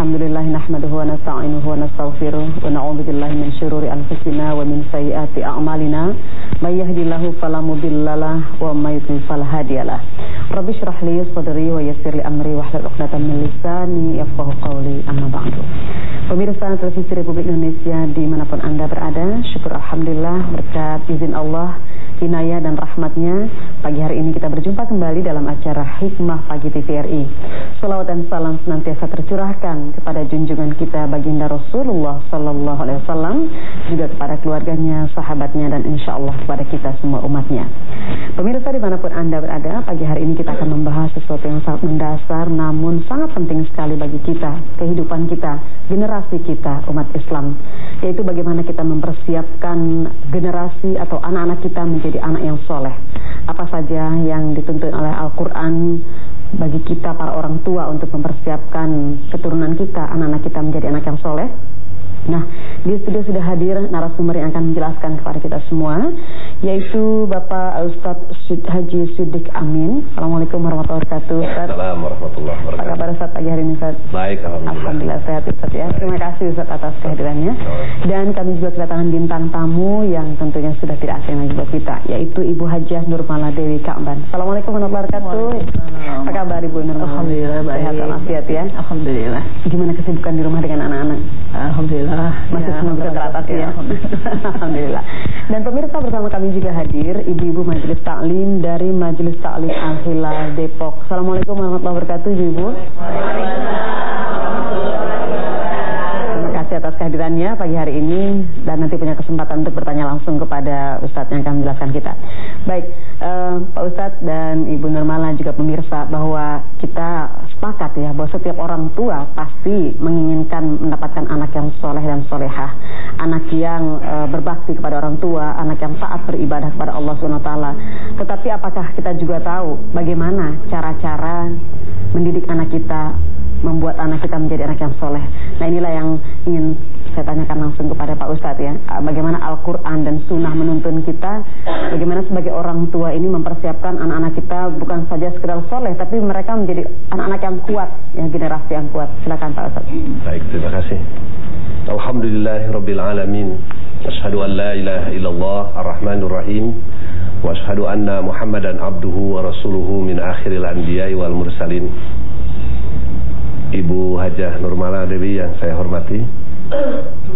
Alhamdulillah nahmaduhu wa nasta'inuhu wa nastaghfiruh wa na'udzu billahi min syururi anfusina wa min sayyiati a'malina may yahdihillahu fala mudhillalah wa may yudlil fala hadiyalah. Rabbi shrah li sadri wa yassir li amri wa hlul 'uqdatam min lisani yafqahu qawli amma ba'du. Pemirsa televisi Republik Indonesia di mana pun Anda berada, syukur Alhamdulillah berkat izin Allah inayah dan rahmatnya Pagi hari ini kita berjumpa kembali dalam acara Hikmah Pagi TVRI Salawat dan salam senantiasa tercurahkan kepada junjungan kita baginda Rasulullah Sallallahu Alaihi Wasallam Juga kepada keluarganya, sahabatnya dan insya Allah kepada kita semua umatnya Pemirsa di mana pun Anda berada Pagi hari ini kita akan membahas sesuatu yang sangat mendasar Namun sangat penting sekali bagi kita Kehidupan kita, generasi kita umat Islam Yaitu bagaimana kita mempersiapkan generasi atau anak-anak kita menjadi anak yang soleh. Apa saja yang dituntut oleh Al-Quran bagi kita para orang tua untuk mempersiapkan keturunan kita, anak-anak kita menjadi anak yang soleh. Nah, di studio sudah hadir narasumber yang akan menjelaskan kepada kita semua, yaitu Bapak Ustadz Haji Sidik Amin. Assalamualaikum warahmatullahi wabarakatuh. Assalamualaikum warahmatullahi wabarakatuh. Apa kabar Ustadz pagi hari ini Ustadz? Baik, Alhamdulillah. Alhamdulillah sehat Ustadz ya. Terima kasih Ustadz atas kehadirannya. Dan kami juga kedatangan bintang tamu yang tentunya sudah tidak asing lagi buat kita, yaitu Ibu Hajah Nurmala Dewi Ka'ban. Assalamualaikum warahmatullahi wabarakatuh. Apa kabar Ibu Nurmala? Alhamdulillah baik. Sehat walafiat ya. Alhamdulillah. Gimana kesibukan di rumah dengan anak-anak? Alhamdulillah. Masih Ya, semua ya. Alhamdulillah. Dan pemirsa bersama kami juga hadir Ibu-ibu Majelis Taklim dari Majelis Taklim Al-Hilal Depok. Assalamualaikum warahmatullahi wabarakatuh kasih atas kehadirannya pagi hari ini dan nanti punya kesempatan untuk bertanya langsung kepada Ustadz yang akan menjelaskan kita. Baik, eh, Pak Ustadz dan Ibu Nurmala juga pemirsa bahwa kita sepakat ya bahwa setiap orang tua pasti menginginkan mendapatkan anak yang soleh dan solehah, anak yang eh, berbakti kepada orang tua, anak yang taat beribadah kepada Allah SWT. Tetapi apakah kita juga tahu bagaimana cara-cara mendidik anak kita membuat anak kita menjadi anak yang soleh. Nah inilah yang ingin saya tanyakan langsung kepada Pak Ustadz ya. Bagaimana Al-Quran dan Sunnah menuntun kita, bagaimana sebagai orang tua ini mempersiapkan anak-anak kita bukan saja sekedar soleh, tapi mereka menjadi anak-anak yang kuat, ya generasi yang kuat. Silakan Pak Ustadz. Baik, terima kasih. Alhamdulillahirabbil alamin. Asyhadu an la ilaha illallah ar-rahmanur rahim wa asyhadu anna Muhammadan abduhu wa rasuluhu min akhiril anbiya'i wal mursalin. Ibu Hajah Nurmala Dewi yang saya hormati.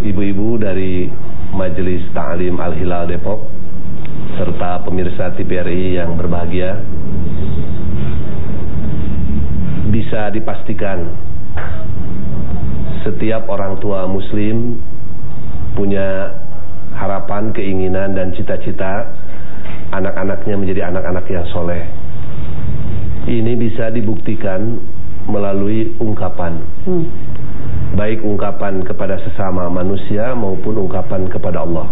Ibu-ibu dari Majelis Ta'lim Al-Hilal Depok Serta pemirsa TVRI yang berbahagia Bisa dipastikan Setiap orang tua muslim Punya harapan, keinginan dan cita-cita Anak-anaknya menjadi anak-anak yang soleh. Ini bisa dibuktikan melalui ungkapan hmm. Baik ungkapan kepada sesama manusia maupun ungkapan kepada Allah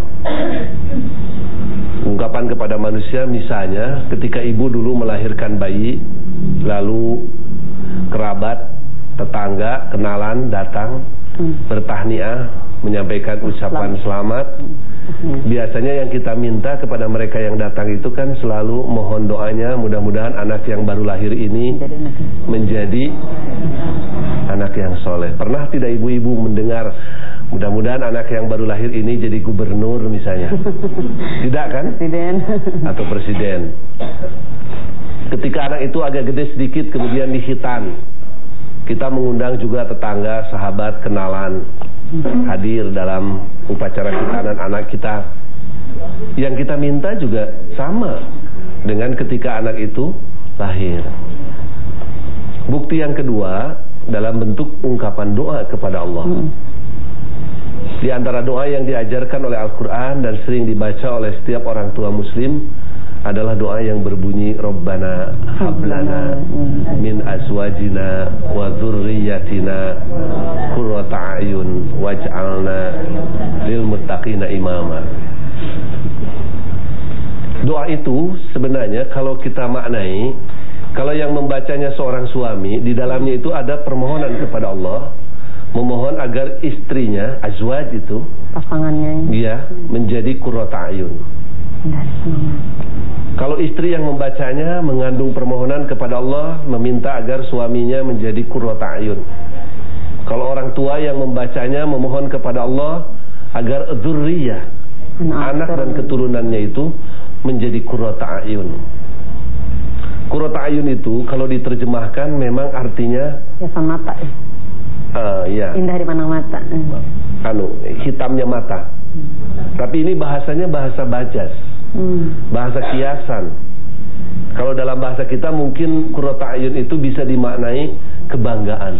Ungkapan kepada manusia misalnya ketika ibu dulu melahirkan bayi Lalu kerabat, tetangga, kenalan datang hmm. Bertahniah, menyampaikan ucapan selamat Hmm. Biasanya yang kita minta kepada mereka yang datang itu kan selalu mohon doanya mudah-mudahan anak yang baru lahir ini menjadi anak yang soleh. Pernah tidak ibu-ibu mendengar mudah-mudahan anak yang baru lahir ini jadi gubernur misalnya? Tidak kan? Presiden. Atau presiden. Ketika anak itu agak gede sedikit kemudian dihitan. Kita mengundang juga tetangga, sahabat, kenalan hadir dalam upacara kita anak kita. Yang kita minta juga sama dengan ketika anak itu lahir. Bukti yang kedua dalam bentuk ungkapan doa kepada Allah. Di antara doa yang diajarkan oleh Al-Quran dan sering dibaca oleh setiap orang tua muslim adalah doa yang berbunyi Rabbana hablana min azwajina wa dzurriyyatina qurrata a'yun waj'alna lil muttaqina imama. Doa itu sebenarnya kalau kita maknai kalau yang membacanya seorang suami di dalamnya itu ada permohonan kepada Allah memohon agar istrinya azwaj itu pasangannya dia menjadi qurrata ayun Kalau istri yang membacanya mengandung permohonan kepada Allah meminta agar suaminya menjadi kurrota ayun. Kalau orang tua yang membacanya memohon kepada Allah agar dzurriyyah anak dan keturunannya itu menjadi kurrota ayun. Kurrota ayun itu kalau diterjemahkan memang artinya hiasan mata ya. Uh, ya. Indah di pandang mata. Anu, hitamnya mata. Hmm. Tapi ini bahasanya bahasa bajas. Hmm. Bahasa kiasan. Kalau dalam bahasa kita mungkin kurota ayun itu bisa dimaknai kebanggaan.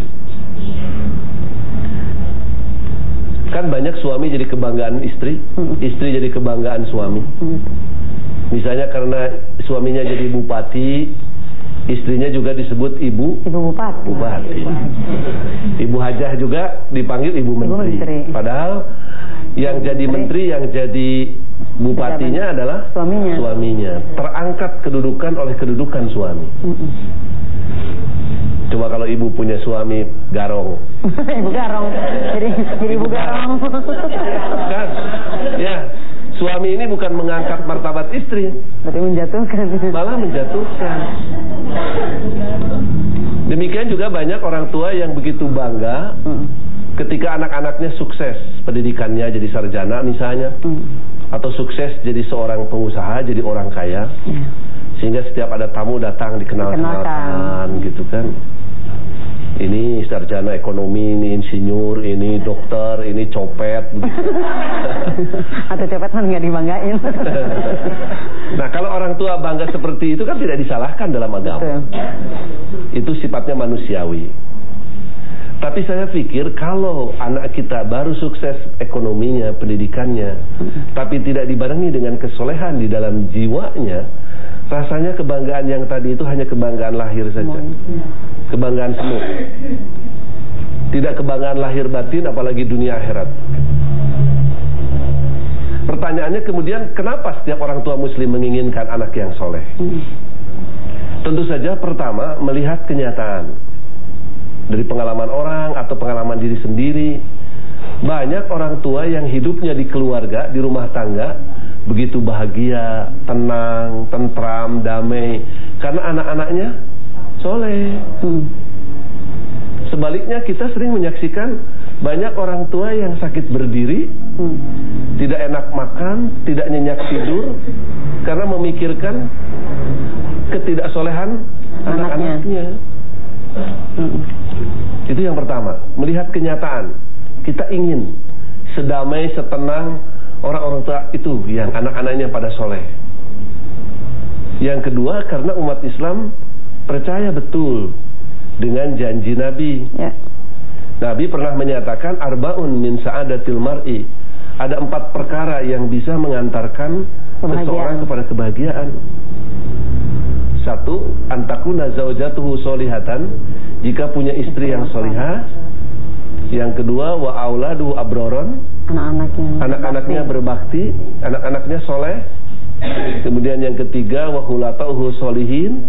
Kan banyak suami jadi kebanggaan istri, hmm. istri jadi kebanggaan suami. Hmm. Misalnya karena suaminya jadi bupati, istrinya juga disebut ibu ibu bupati. Bupati. Ibu hajah juga dipanggil ibu menteri. Ibu menteri. Padahal yang jadi menteri, yang jadi bupatinya adalah suaminya. Suaminya. Terangkat kedudukan oleh kedudukan suami. Mm -mm. Coba kalau ibu punya suami garong. ibu garong. Jadi, jadi ibu garong. kan? Ya. Suami ini bukan mengangkat martabat istri. Berarti menjatuhkan. Malah menjatuhkan. Demikian juga banyak orang tua yang begitu bangga mm. ketika anak-anaknya sukses pendidikannya jadi sarjana misalnya. Mm atau sukses jadi seorang pengusaha, jadi orang kaya, ya. sehingga setiap ada tamu datang dikenal-kenalkan, gitu kan. Ini sarjana ekonomi, ini insinyur, ini dokter, ini copet. Atau copet kan nggak dibanggain. nah kalau orang tua bangga seperti itu kan tidak disalahkan dalam agama. Betul. Itu sifatnya manusiawi. Tapi saya pikir kalau anak kita baru sukses ekonominya, pendidikannya, tapi tidak dibarengi dengan kesolehan di dalam jiwanya, rasanya kebanggaan yang tadi itu hanya kebanggaan lahir saja. Kebanggaan semu. Tidak kebanggaan lahir batin apalagi dunia akhirat. Pertanyaannya kemudian kenapa setiap orang tua muslim menginginkan anak yang soleh? Hmm. Tentu saja pertama melihat kenyataan dari pengalaman orang atau pengalaman diri sendiri. Banyak orang tua yang hidupnya di keluarga, di rumah tangga begitu bahagia, tenang, tentram, damai karena anak-anaknya soleh. Hmm. Sebaliknya kita sering menyaksikan banyak orang tua yang sakit berdiri, hmm. tidak enak makan, tidak nyenyak tidur karena memikirkan ketidaksolehan anak-anaknya. Hmm. Itu yang pertama, melihat kenyataan. Kita ingin sedamai, setenang orang-orang tua itu yang anak-anaknya pada soleh. Yang kedua, karena umat Islam percaya betul dengan janji Nabi. Ya. Nabi pernah menyatakan arbaun min sa'adatil mar'i. Ada empat perkara yang bisa mengantarkan seseorang kepada kebahagiaan. Satu, antakuna zaujatuhu solihatan jika punya istri yang solihah Yang kedua wa auladu abroron Anak-anaknya Anak-anaknya berbakti Anak-anaknya soleh. Kemudian yang ketiga wa hulatauhu solihin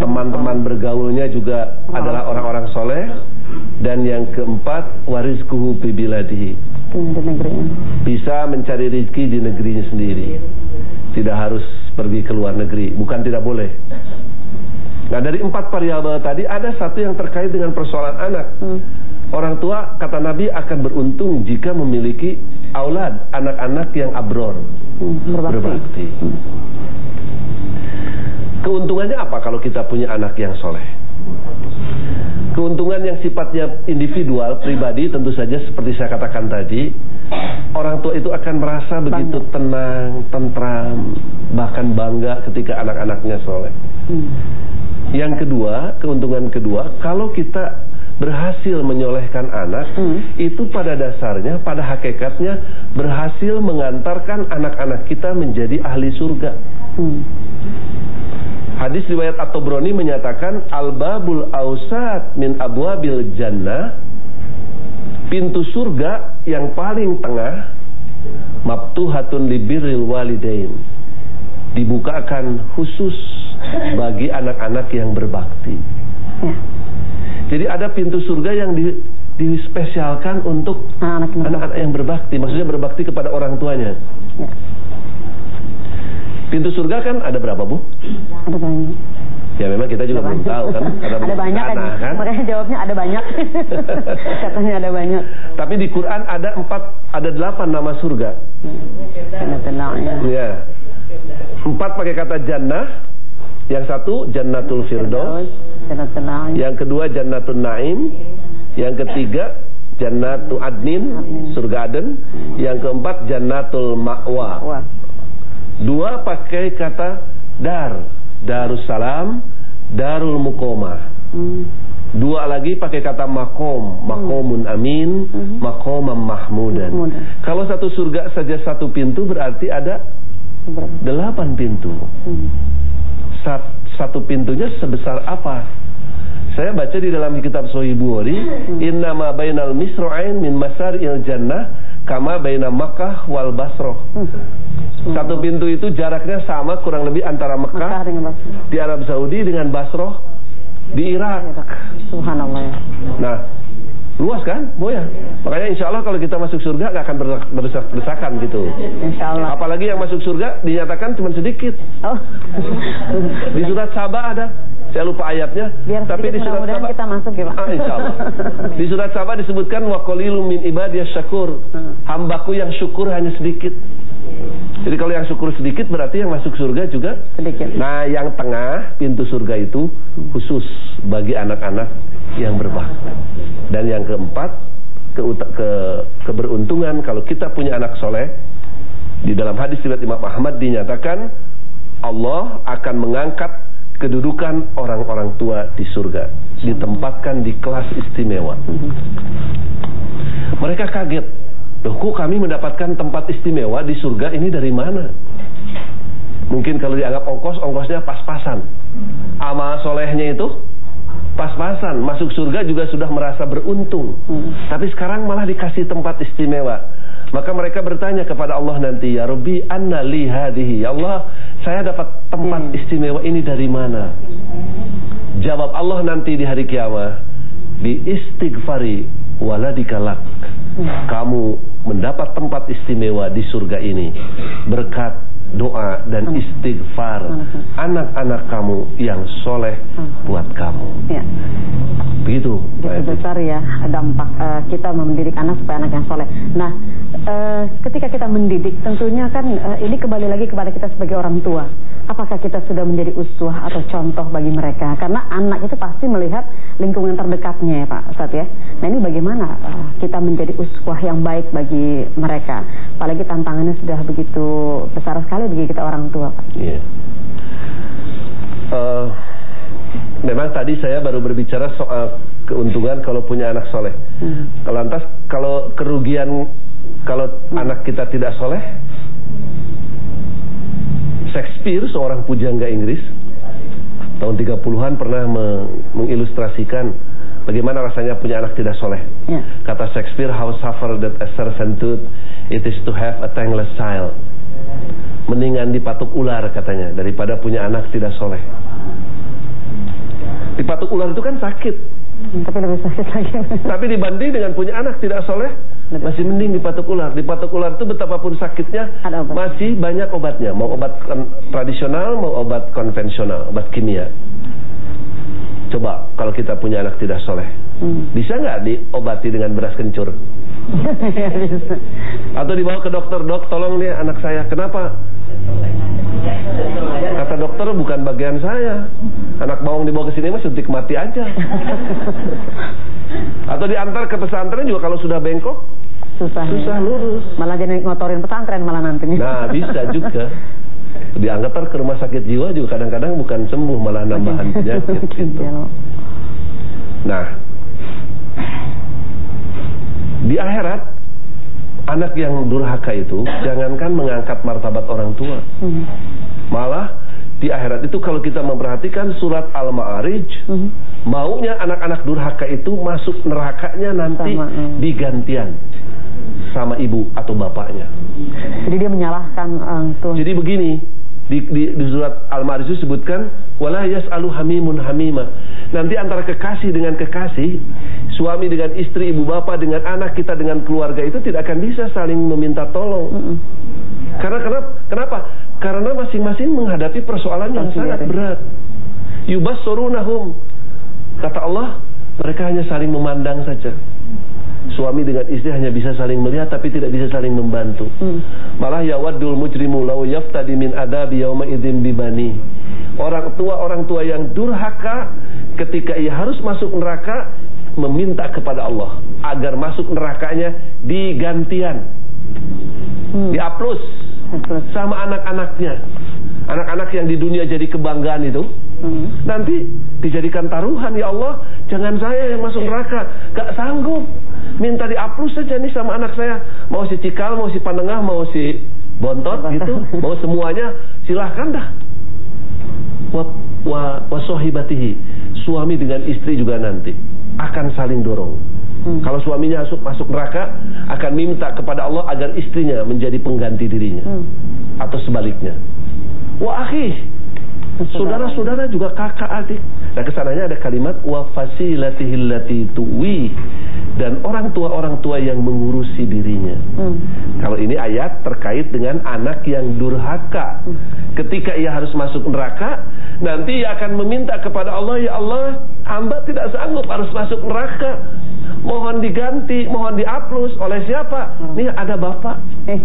Teman-teman bergaulnya juga adalah orang-orang soleh. Dan yang keempat warizkuhu bibiladihi Bisa mencari rizki di negerinya sendiri. Tidak harus pergi ke luar negeri. Bukan tidak boleh Nah dari empat variabel tadi ada satu yang terkait dengan persoalan anak. Hmm. Orang tua kata Nabi akan beruntung jika memiliki aulad anak-anak yang abror hmm, berbakti. berbakti. Hmm. Keuntungannya apa kalau kita punya anak yang soleh? Keuntungan yang sifatnya individual, pribadi tentu saja seperti saya katakan tadi Orang tua itu akan merasa bangga. begitu tenang, tentram, bahkan bangga ketika anak-anaknya soleh hmm. Yang kedua, keuntungan kedua, kalau kita berhasil menyolehkan anak, hmm. itu pada dasarnya, pada hakikatnya berhasil mengantarkan anak-anak kita menjadi ahli surga. Hmm. Hadis riwayat At-Tabrani menyatakan al-babul ausat min abwabil jannah pintu surga yang paling tengah mabtuhatun libiril walidain dibukakan khusus bagi anak-anak yang berbakti. Ya. Jadi ada pintu surga yang di, dispesialkan untuk anak-anak yang berbakti, maksudnya berbakti kepada orang tuanya. Ya. Pintu surga kan ada berapa Bu? Ada banyak. Ya memang kita juga belum tahu kan karena ada banyak kan, kan? makanya jawabnya ada banyak katanya ada banyak tapi di Quran ada empat ada delapan nama surga ya empat pakai kata jannah. Yang satu jannatul firdaus. Yang kedua jannatul naim. Yang ketiga jannatul adnin surga aden yang keempat jannatul ma'wa. Dua pakai kata dar. Darussalam, Darul Mukoma. Hmm. Dua lagi pakai kata makom, makomun amin, hmm. makomam. Mahmudan. Kalau satu surga saja satu pintu berarti ada delapan pintu. Sat, satu pintunya sebesar apa? Saya baca di dalam kitab Sahih Bukhari, hmm. innama bainal misra'ain min masaril jannah kama baina Makkah wal Basroh. Hmm. Satu pintu itu jaraknya sama kurang lebih antara Mekah, di Arab Saudi dengan Basroh di Irak. Subhanallah. Nah, luas kan, Boya? Makanya insya Allah kalau kita masuk surga gak akan berdesak-desakan gitu. Insya Allah. Apalagi yang masuk surga dinyatakan cuma sedikit. Oh. di surat Sabah ada. Saya lupa ayatnya. Biar tapi di surat Sabah kita masuk ya Pak. Ah, insya Allah. Di surat Sabah disebutkan wa qalilum min ibadiyas syakur. Hmm. Hambaku yang syukur hanya sedikit. Jadi kalau yang syukur sedikit berarti yang masuk surga juga sedikit. Nah, yang tengah pintu surga itu khusus bagi anak-anak yang berbakti. Dan yang keempat, ke, ke keberuntungan kalau kita punya anak soleh. Di dalam hadis riwayat Imam Ahmad dinyatakan Allah akan mengangkat kedudukan orang-orang tua di surga, ditempatkan di kelas istimewa. Mereka kaget Loh kok kami mendapatkan tempat istimewa di surga ini dari mana? Mungkin kalau dianggap ongkos, ongkosnya pas-pasan. Amal solehnya itu pas-pasan. Masuk surga juga sudah merasa beruntung. Hmm. Tapi sekarang malah dikasih tempat istimewa. Maka mereka bertanya kepada Allah nanti, Ya Rabbi, anna li hadihi. Ya Allah, saya dapat tempat hmm. istimewa ini dari mana? Jawab Allah nanti di hari kiamat, bi istighfari waladikalak. Kamu mendapat tempat istimewa di surga ini berkat doa dan istighfar anak-anak kamu yang soleh buat kamu. Ya. Begitu. Begitu besar ya dampak uh, kita mendidik anak supaya anak yang soleh. Nah, uh, ketika kita mendidik, tentunya kan uh, ini kembali lagi kepada kita sebagai orang tua. Apakah kita sudah menjadi uswah atau contoh bagi mereka? Karena anak itu pasti melihat lingkungan terdekatnya ya Pak Ustaz ya. Nah ini bagaimana uh, kita menjadi uswah yang baik bagi mereka? Apalagi tantangannya sudah begitu besar sekali bagi kita orang tua Pak. Iya. Yeah. Uh, memang tadi saya baru berbicara soal keuntungan kalau punya anak soleh. Hmm. Kalau lantas kalau kerugian kalau hmm. anak kita tidak soleh, Shakespeare seorang pujangga Inggris tahun 30-an pernah mengilustrasikan bagaimana rasanya punya anak tidak soleh. Ya. Kata Shakespeare, how suffer that a servitude it is to have a thankless child. Mendingan dipatuk ular katanya daripada punya anak tidak soleh. Dipatuk ular itu kan sakit. Tapi lebih sakit lagi. Tapi dibanding dengan punya anak tidak soleh, masih mending dipatuk ular. Dipatuk ular itu betapapun sakitnya, masih banyak obatnya. Mau obat tradisional, mau obat konvensional, obat kimia. Coba kalau kita punya anak tidak soleh, hmm. bisa nggak diobati dengan beras kencur? Atau dibawa ke dokter, dok, tolong nih anak saya, kenapa? Kata dokter bukan bagian saya. Anak bawang dibawa ke sini mah suntik mati aja. Atau diantar ke pesantren juga kalau sudah bengkok susah susah lurus. Malah jadi ngotorin pesantren malah nantinya. Nah, bisa juga. Diantar ke rumah sakit jiwa juga kadang-kadang bukan sembuh malah nambahan penyakit gitu. Nah, di akhirat anak yang durhaka itu jangankan mengangkat martabat orang tua. Hmm. Malah di akhirat itu kalau kita memperhatikan surat Al-Ma'arij, hmm. maunya anak-anak durhaka itu masuk nerakanya nanti sama, hmm. digantian sama ibu atau bapaknya. Jadi dia menyalahkan uh. Jadi begini, di, di, di surat Al-Ma'arij itu sebutkan wala yas'alu hamimun hamima. Nanti antara kekasih dengan kekasih, suami dengan istri, ibu bapak dengan anak kita dengan keluarga itu tidak akan bisa saling meminta tolong. Mm -mm. Karena kenapa? Kenapa? Karena masing-masing menghadapi persoalan yang sangat berat. Yubassurunahum. Kata Allah, mereka hanya saling memandang saja. Suami dengan istri hanya bisa saling melihat tapi tidak bisa saling membantu. Hmm. Malah yawaddul mujrimu law yaftadi min adabi yauma idzin bibani. Orang tua orang tua yang durhaka ketika ia harus masuk neraka meminta kepada Allah agar masuk nerakanya digantian. Hmm. Diaplus sama anak-anaknya. Anak-anak yang di dunia jadi kebanggaan itu hmm. nanti dijadikan taruhan ya Allah jangan saya yang masuk neraka. Gak sanggup. Minta dihapus saja nih sama anak saya. Mau si cikal mau si panengah mau si bontot gitu mau semuanya silahkan dah. Wa, wa, suami dengan istri juga nanti akan saling dorong hmm. kalau suaminya masuk masuk neraka akan minta kepada Allah agar istrinya menjadi pengganti dirinya hmm. atau sebaliknya wa akhi saudara-saudara juga kakak adik nah ke sananya ada kalimat wa fasilatihillati tuwi dan orang tua orang tua yang mengurusi dirinya. Hmm. Kalau ini ayat terkait dengan anak yang durhaka. Hmm. Ketika ia harus masuk neraka, nanti ia akan meminta kepada Allah, ya Allah, hamba tidak sanggup harus masuk neraka. Mohon diganti, mohon diaplus. Oleh siapa? Hmm. Nih ada bapak, eh,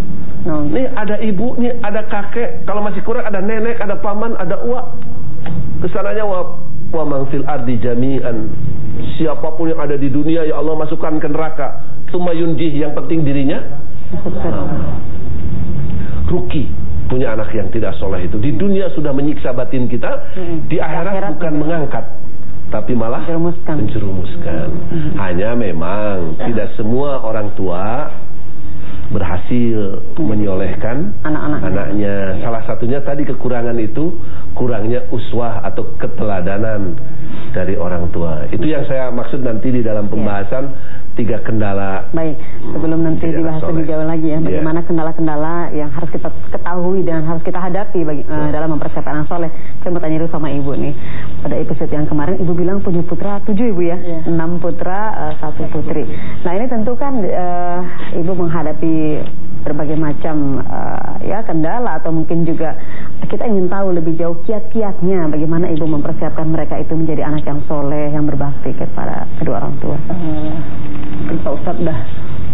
nih ada ibu, nih ada kakek. Kalau masih kurang ada nenek, ada paman, ada uak. Ke sananya wa wa man fil ardi jami'an. Siapa pun yang ada di dunia ya Allah masukkan ke neraka. Tuma yunjih yang penting dirinya. Ruki. Punya anak yang tidak soleh itu. Di dunia sudah menyiksa batin kita di akhirat bukan mengangkat tapi malah menjerumuskan, menjerumuskan. hanya memang tidak semua orang tua berhasil menyolehkan anak-anaknya. Salah satunya tadi kekurangan itu kurangnya uswah atau keteladanan dari orang tua. Itu yang saya maksud nanti di dalam pembahasan tiga kendala. Baik, sebelum nanti dibahas lebih jauh lagi ya, iya. bagaimana kendala-kendala yang harus kita ketahui dan harus kita hadapi bagi, uh, dalam mempersiapkan anak soleh. Saya mau tanya dulu sama ibu nih, pada episode yang kemarin ibu bilang punya putra tujuh ibu ya, yeah. enam putra uh, satu putri. Nah ini tentu kan uh, ibu menghadapi berbagai macam uh, ya kendala atau mungkin juga kita ingin tahu lebih jauh kiat-kiatnya bagaimana ibu mempersiapkan mereka itu menjadi anak yang soleh yang berbakti kepada kedua orang tua. Uh, Pak Ustadz dah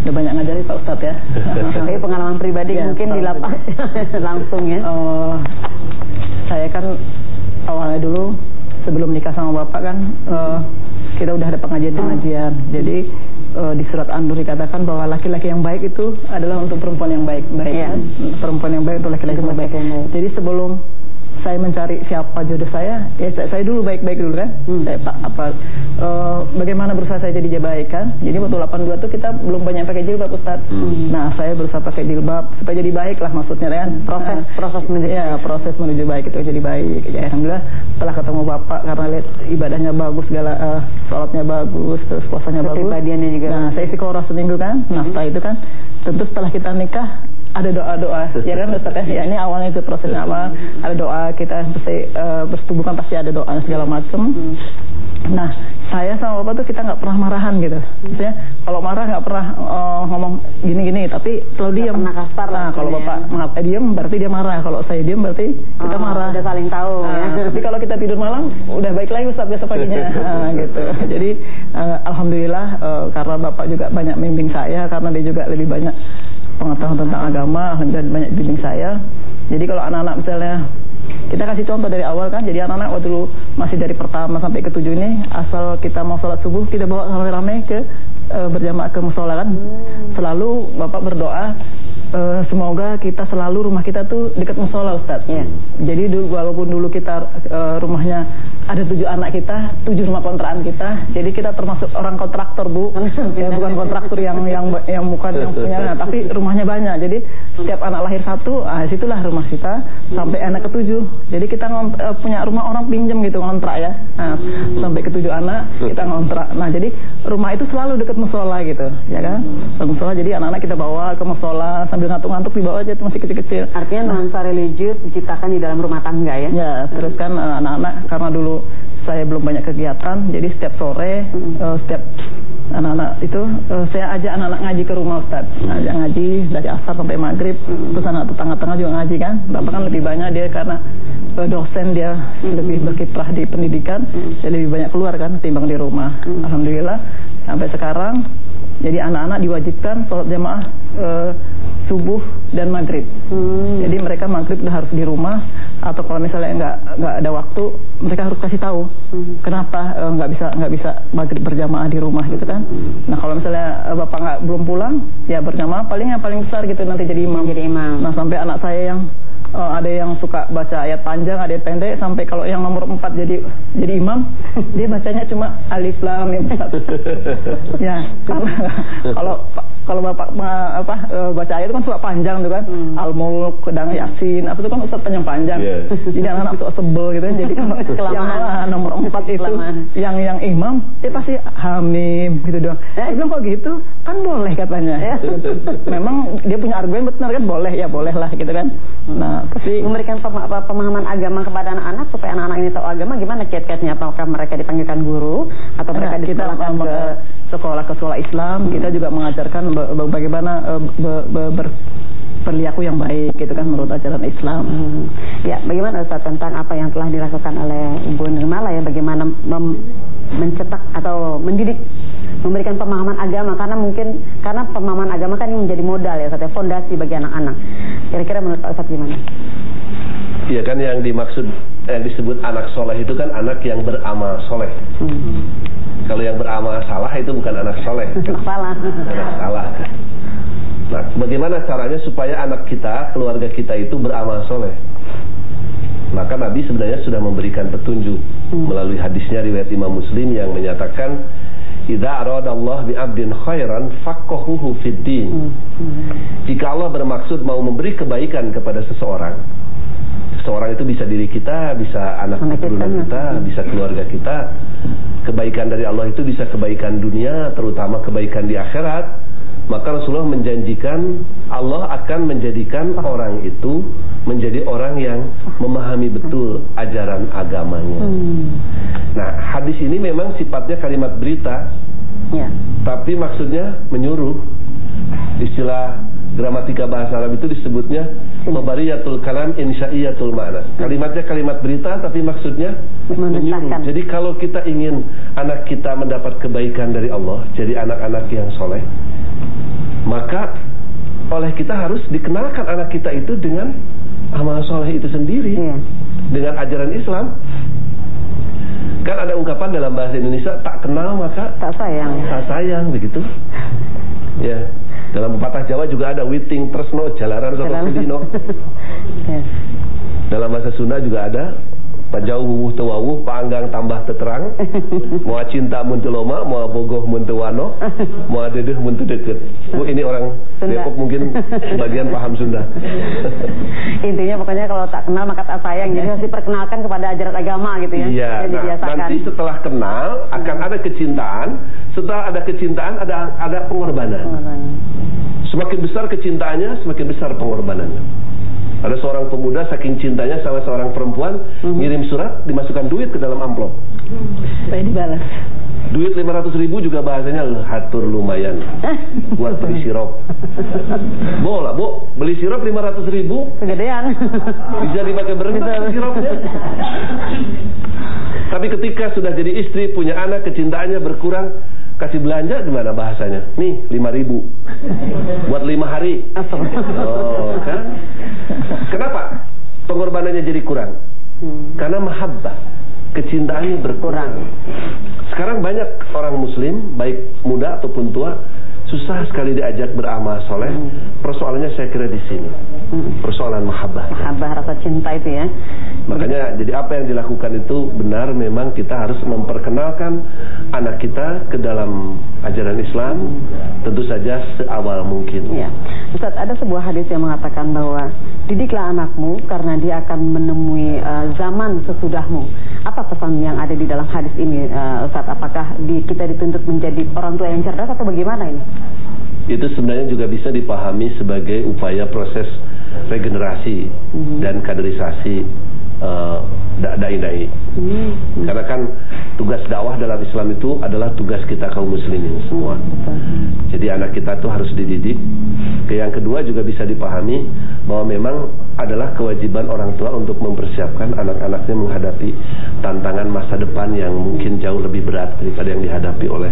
udah banyak ngajari Pak Ustadz ya. Tapi pengalaman pribadi ya, mungkin di lapangan langsung ya. Uh, saya kan awalnya dulu sebelum nikah sama bapak kan uh, kita udah ada pengajian-pengajian. Jadi uh, di surat An-Nur dikatakan bahwa laki-laki yang baik itu adalah untuk perempuan yang baik. Baik ya. kan? Perempuan yang baik untuk laki-laki yang baik. Jadi sebelum saya mencari siapa jodoh saya, ya saya, saya dulu baik-baik dulu kan. Hmm. Saya apa uh, bagaimana berusaha saya jadi baik kan. Jadi waktu 82 tuh kita belum banyak pakai jilbab Ustaz. Hmm. Nah, saya berusaha pakai jilbab supaya jadi baik lah maksudnya kan. Proses uh, proses menuju ya, proses menuju baik itu jadi baik. Ya alhamdulillah setelah ketemu Bapak karena lihat ibadahnya bagus segala uh, sholatnya bagus, terus puasanya bagus. juga. Nah, saya istiqoroh seminggu kan. Nah, setelah itu kan tentu setelah kita nikah ada doa-doa. Ya kan Ustaz ya? ya ini awalnya itu prosesnya apa ada doa kita pasti uh, bersetubuh kan pasti ada doa segala macam hmm. nah saya sama bapak tuh kita nggak pernah marahan gitu. Maksudnya kalau marah nggak pernah uh, ngomong gini-gini tapi selalu diam pernah kasar nah kalau bapak ya. eh, diam berarti dia marah. Kalau saya diam berarti kita oh, marah. udah saling tahu nah, ya. tapi kalau kita tidur malam udah baik lagi Ustaz besok paginya. Nah, gitu. Jadi uh, alhamdulillah uh, karena bapak juga banyak membimbing saya karena dia juga lebih banyak pengetahuan tentang agama dan banyak bimbing saya. Jadi kalau anak-anak misalnya kita kasih contoh dari awal kan, jadi anak-anak waktu dulu masih dari pertama sampai ke tujuh ini asal kita mau sholat subuh kita bawa ramai-ramai ke e, berjamaah ke musola kan. Hmm. Selalu bapak berdoa uh, semoga kita selalu rumah kita tuh dekat musola Ustaz. Ya. Jadi dulu walaupun dulu kita uh, rumahnya ada tujuh anak kita, tujuh rumah kontrakan kita, jadi kita termasuk orang kontraktor bu, ya bukan kontraktor yang yang yang bukan yang punya, nah, tapi rumahnya banyak. Jadi setiap anak lahir satu, ah situlah rumah kita sampai anak ketujuh. Jadi kita uh, punya rumah orang pinjam gitu kontrak ya. Nah, sampai ketujuh anak kita ngontrak. Nah jadi rumah itu selalu dekat musola gitu, ya kan? Musola jadi anak-anak kita bawa ke musola sambil ngantuk-ngantuk di bawah aja masih kecil-kecil. Artinya nah. nuansa religius diciptakan di dalam rumah tangga ya? Ya, terus kan eh, anak-anak karena dulu saya belum banyak kegiatan, jadi setiap sore, hmm. uh, setiap anak-anak itu uh, saya ajak anak-anak ngaji ke rumah Ustaz ajak ngaji dari asar sampai maghrib hmm. terus anak tetangga-tetangga juga ngaji kan bapak kan lebih banyak dia karena uh, dosen dia hmm. lebih berkiprah di pendidikan hmm. dia lebih banyak keluar kan timbang di rumah hmm. alhamdulillah sampai sekarang jadi anak-anak diwajibkan sholat jamaah uh, subuh dan maghrib. Hmm. Jadi mereka maghrib udah harus di rumah atau kalau misalnya nggak nggak ada waktu mereka harus kasih tahu hmm. kenapa eh, nggak bisa nggak bisa maghrib berjamaah di rumah gitu kan. Hmm. Nah kalau misalnya uh, bapak nggak belum pulang ya berjamaah paling yang paling besar gitu nanti jadi imam. Jadi imam. Nah sampai anak saya yang uh, ada yang suka baca ayat panjang, ada yang pendek sampai kalau yang nomor empat jadi jadi imam, dia bacanya cuma alif lam mim. ya, kalau kalau Bapak apa uh, baca ayat itu kan suka panjang tuh kan. Hmm. Al-Mulk, Kedang Yasin, apa itu kan ustaz panjang-panjang. Yeah. Jadi anak-anak suka sebel gitu kan. Jadi kalau yang nomor empat itu yang yang imam dia pasti hamim gitu doang. Eh, bilang kok gitu? Kan boleh katanya. Ya. Memang dia punya argumen benar kan boleh ya boleh lah gitu kan. Nah, tapi memberikan pemahaman agama kepada anak-anak supaya anak-anak ini tahu agama gimana kiat-kiatnya apakah mereka dipanggilkan guru atau mereka nah, kita ke sekolah ke sekolah Islam hmm. kita juga mengajarkan bagaimana uh, be, be, ber, perilaku yang baik gitu kan menurut ajaran Islam. Hmm. Ya, bagaimana Ustaz tentang apa yang telah dilakukan oleh Ibu Nirmala ya bagaimana mencetak atau mendidik memberikan pemahaman agama karena mungkin karena pemahaman agama kan ini menjadi modal ya Ustaz ya, fondasi bagi anak-anak. Kira-kira menurut Ustaz gimana? Iya kan yang dimaksud yang disebut anak soleh itu kan anak yang beramal soleh. Hmm. Kalau yang beramal salah itu bukan anak soleh. Kan? Salah. Anak salah. Nah, bagaimana caranya supaya anak kita, keluarga kita itu beramal soleh? Maka Nabi sebenarnya sudah memberikan petunjuk hmm. melalui hadisnya riwayat Imam Muslim yang menyatakan Idza Allah bi 'abdin khairan faqahuhu fid din. Hmm. Hmm. Jika Allah bermaksud mau memberi kebaikan kepada seseorang, seseorang itu bisa diri kita, bisa anak keturunan kita, bisa keluarga kita. Kebaikan dari Allah itu bisa kebaikan dunia, terutama kebaikan di akhirat. Maka Rasulullah menjanjikan Allah akan menjadikan orang itu menjadi orang yang memahami betul ajaran agamanya. Hmm. Nah, hadis ini memang sifatnya kalimat berita, ya. tapi maksudnya menyuruh. Istilah gramatika bahasa Arab itu disebutnya mubariyatul kalam insyaiyatul makna. Kalimatnya kalimat berita tapi maksudnya menyuruh. Jadi kalau kita ingin anak kita mendapat kebaikan dari Allah, jadi anak-anak yang soleh, maka oleh kita harus dikenalkan anak kita itu dengan amal soleh itu sendiri, ya. dengan ajaran Islam. Kan ada ungkapan dalam bahasa Indonesia tak kenal maka tak sayang. Tak sayang begitu. Ya. Dalam pepatah Jawa juga ada witing tresno jalaran yes. Dalam bahasa Sunda juga ada Pajauh wuwuh tewawuh panggang tambah teterang Mua cinta muntu loma Mua bogoh muntu wano Mua dedeh muntu deket. Bu ini orang Sunda. Depok mungkin sebagian paham Sunda. Intinya pokoknya kalau tak kenal maka tak sayang. Jadi harus diperkenalkan kepada ajaran agama gitu ya Iya nah, Nanti setelah kenal akan ada kecintaan. Setelah ada kecintaan ada ada pengorbanan, pengorbanan. Semakin besar kecintaannya Semakin besar pengorbanannya ada seorang pemuda saking cintanya sama seorang perempuan hmm. ngirim surat dimasukkan duit ke dalam amplop. Supaya dibalas. Duit 500 ribu juga bahasanya hatur lumayan buat beli sirup. Bola, Bu, beli sirup 500 ribu. Kegedean. Bisa dipakai berenang sirupnya. Tapi ketika sudah jadi istri, punya anak, kecintaannya berkurang, kasih belanja gimana bahasanya? Nih, 5 ribu buat lima hari. Oh, kan? Kenapa pengorbanannya jadi kurang? Hmm. Karena mahabbah, kecintaannya berkurang. Sekarang banyak orang muslim, baik muda ataupun tua, susah sekali diajak beramal soleh. Hmm. Persoalannya saya kira di sini. Hmm. Persoalan mahabbah. Mahabbah rasa cinta itu ya. Makanya jadi apa yang dilakukan itu benar memang kita harus memperkenalkan anak kita ke dalam ajaran Islam hmm. tentu saja seawal mungkin. Ya. Ustaz, ada sebuah hadis yang mengatakan bahwa didiklah anakmu karena dia akan menemui uh, zaman sesudahmu. Apa pesan yang ada di dalam hadis ini uh, Ustaz? Apakah di, kita dituntut menjadi orang tua yang cerdas atau bagaimana ini? Itu sebenarnya juga bisa dipahami sebagai upaya proses regenerasi mm -hmm. dan kaderisasi uh, dai-dai. Hmm. Karena kan tugas dakwah dalam Islam itu adalah tugas kita kaum muslimin semua. Hmm, Jadi anak kita tuh harus dididik. Yang kedua juga bisa dipahami bahwa memang adalah kewajiban orang tua untuk mempersiapkan anak-anaknya menghadapi tantangan masa depan yang mungkin jauh lebih berat daripada yang dihadapi oleh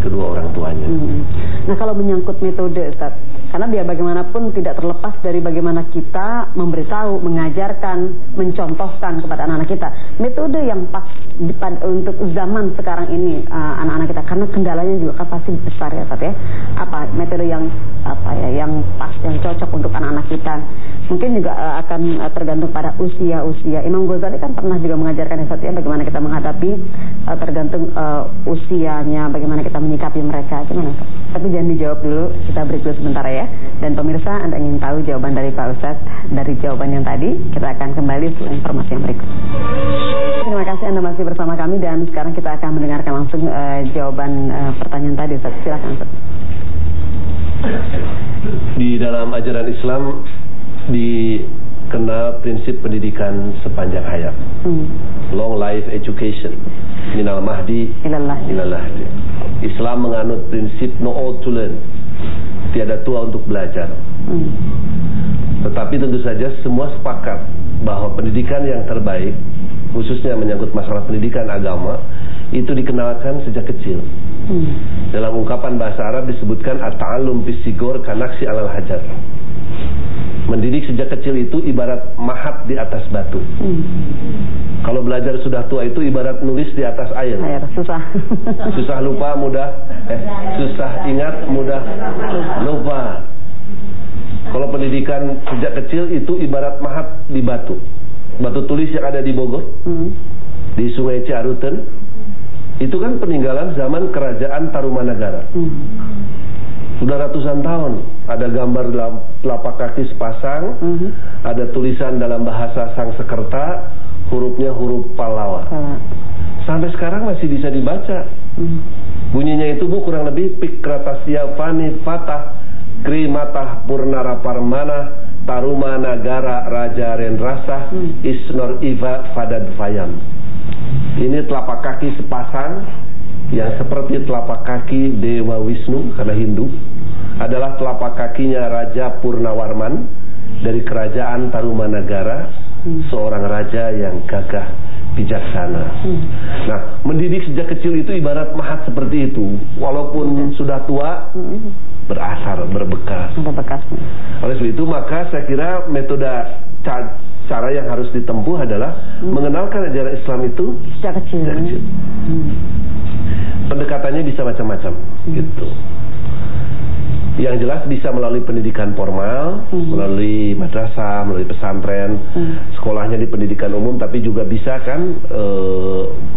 kedua orang tuanya. Hmm. Nah kalau menyangkut metode Ustaz, karena biar bagaimanapun tidak terlepas dari bagaimana kita memberitahu, mengajarkan, mencontohkan kepada anak-anak kita. Metode yang pas untuk zaman sekarang ini uh, anak-anak uh, kita, karena kendalanya juga kan pasti besar ya Ustaz ya. Apa metode yang apa ya, yang pas, yang cocok untuk anak-anak kita. Mungkin juga uh, akan uh, tergantung pada usia-usia. Imam Ghazali kan pernah juga mengajarkan ya Ustaz ya, bagaimana kita menghadapi uh, tergantung uh, usianya, bagaimana kita menyikapi mereka gimana Pak? Tapi jangan dijawab dulu, kita break dulu sebentar ya. Dan pemirsa Anda ingin tahu jawaban dari Pak Ustadz dari jawaban yang tadi, kita akan kembali setelah informasi yang berikut. Terima kasih Anda masih bersama kami dan sekarang kita akan mendengarkan langsung uh, jawaban uh, pertanyaan tadi Ustaz. Silakan Ustaz. Di dalam ajaran Islam dikenal prinsip pendidikan sepanjang hayat. Hmm. Long life education. Minal mahdi ilallah. Islam menganut prinsip no old to learn. Tiada tua untuk belajar. Hmm. Tetapi tentu saja semua sepakat bahwa pendidikan yang terbaik, khususnya menyangkut masalah pendidikan agama, itu dikenalkan sejak kecil. Hmm. Dalam ungkapan bahasa Arab disebutkan at-ta'allum bisigor kanaksi alal hajar. Mendidik sejak kecil itu ibarat mahat di atas batu. Hmm. Kalau belajar sudah tua itu ibarat nulis di atas air. Air susah. susah lupa mudah eh susah ingat mudah lupa. Kalau pendidikan sejak kecil itu ibarat mahat di batu. Batu tulis yang ada di Bogor. Hmm. Di Sungai Ciaruten. Itu kan peninggalan zaman kerajaan Tarumanagara. Hmm. Sudah ratusan tahun ada gambar dalam telapak kaki sepasang, mm -hmm. ada tulisan dalam bahasa Sangsekerta, hurufnya huruf Pallawa. Sampai sekarang masih bisa dibaca. Hmm. Bunyinya itu bu kurang lebih Pikratasya Fani Fatah Krimatah Purnara Parmana Taruma Nagara Raja Renrasa hmm. Isnor Iva Fadad Fayam. Ini telapak kaki sepasang yang seperti telapak kaki Dewa Wisnu karena Hindu adalah telapak kakinya Raja Purnawarman dari kerajaan Tarumanagara hmm. seorang raja yang gagah bijaksana. Hmm. Nah, mendidik sejak kecil itu ibarat mahat seperti itu, walaupun hmm. sudah tua berasar, berbekas. Berbekas. Oleh sebab itu maka saya kira metode cara yang harus ditempuh adalah hmm. mengenalkan ajaran Islam itu sejak kecil. Sejak kecil. Hmm. Pendekatannya bisa macam-macam, hmm. gitu yang jelas bisa melalui pendidikan formal, hmm. melalui madrasah, melalui pesantren, hmm. sekolahnya di pendidikan umum, tapi juga bisa kan e,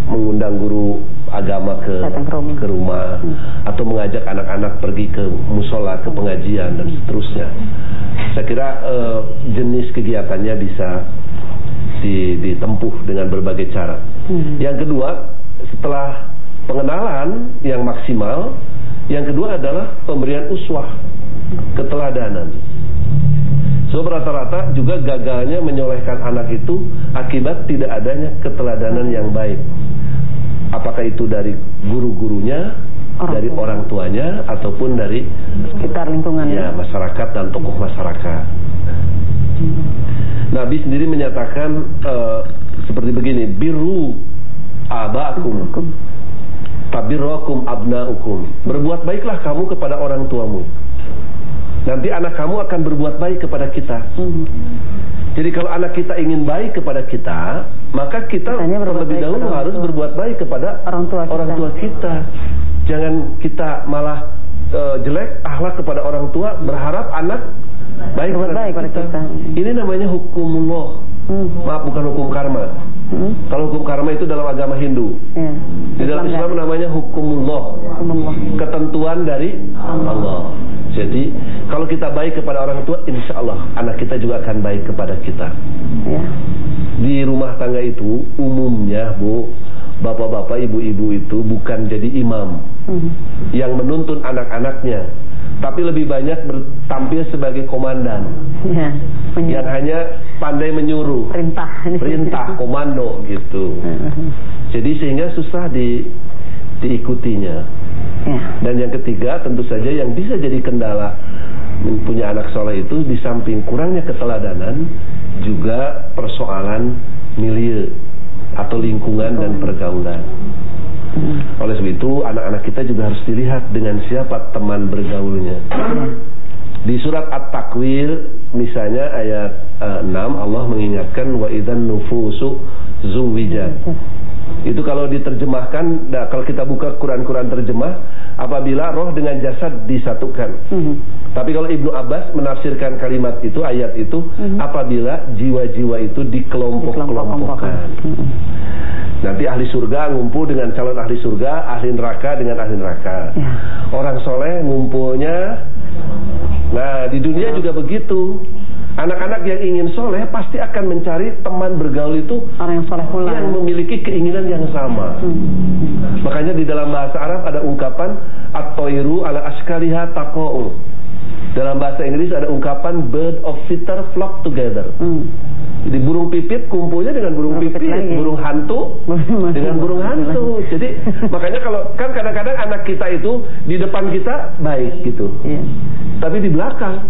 mengundang guru agama ke ke rumah, ke rumah hmm. atau mengajak anak-anak pergi ke musola, ke pengajian dan seterusnya. Saya kira e, jenis kegiatannya bisa ditempuh dengan berbagai cara. Hmm. Yang kedua, setelah pengenalan yang maksimal yang kedua adalah pemberian uswah, keteladanan. So rata-rata juga gagalnya menyolehkan anak itu akibat tidak adanya keteladanan yang baik. Apakah itu dari guru-gurunya, dari tua. orang tuanya, ataupun dari sekitar lingkungan ya masyarakat dan tokoh masyarakat. Nabi sendiri menyatakan uh, seperti begini, biru abakum Tabirrokum abnaukum. Berbuat baiklah kamu kepada orang tuamu. Nanti anak kamu akan berbuat baik kepada kita. Mm. Jadi kalau anak kita ingin baik kepada kita, maka kita terlebih dahulu harus tua. berbuat baik kepada orang tua kita. Orang tua kita. Jangan kita malah uh, jelek akhlak kepada orang tua berharap anak baik, kepada, baik kita. kita. Ini namanya hukumullah. Hmm. Maaf bukan hukum karma. Hmm. Kalau hukum karma itu dalam agama Hindu. Ya. Di dalam Islam namanya hukumullah. hukumullah. Ketentuan dari Allah. Allah. Jadi kalau kita baik kepada orang tua, insya Allah anak kita juga akan baik kepada kita. Ya. Di rumah tangga itu umumnya bu, bapak-bapak, ibu-ibu itu bukan jadi imam hmm. yang menuntun anak-anaknya, tapi lebih banyak tampil sebagai komandan. Ya, yang hanya pandai menyuruh. Perintah. Perintah, komando gitu. Jadi sehingga susah di diikutinya. Ya. Dan yang ketiga tentu saja yang bisa jadi kendala punya anak soleh itu di samping kurangnya keteladanan juga persoalan milieu atau lingkungan dan pergaulan. Oleh sebab itu anak-anak kita juga harus dilihat dengan siapa teman bergaulnya. Di surat At-Takwir misalnya ayat uh, eh, 6 Allah mengingatkan wa idzan nufusu zuwijat. Itu kalau diterjemahkan, nah, kalau kita buka Quran-Quran terjemah, apabila roh dengan jasad disatukan. Mm -hmm. Tapi kalau Ibnu Abbas menafsirkan kalimat itu, ayat itu, mm -hmm. apabila jiwa-jiwa itu dikelompok-kelompokkan. Mm -hmm. Nanti ahli surga ngumpul dengan calon ahli surga, ahli neraka dengan ahli neraka. Ya. Orang soleh ngumpulnya. Nah di dunia juga begitu. Anak-anak yang ingin soleh pasti akan mencari teman bergaul itu orang yang soleh pula yang memiliki keinginan yang sama. Hmm. Makanya di dalam bahasa Arab ada ungkapan at-toiru ala askaliha taqo'u. Dalam bahasa Inggris ada ungkapan bird of feather flock together. Hmm. Jadi burung pipit kumpulnya dengan burung, pipit, burung hantu dengan burung hantu. Jadi makanya kalau kan kadang-kadang anak kita itu di depan kita baik gitu. Yeah. Tapi di belakang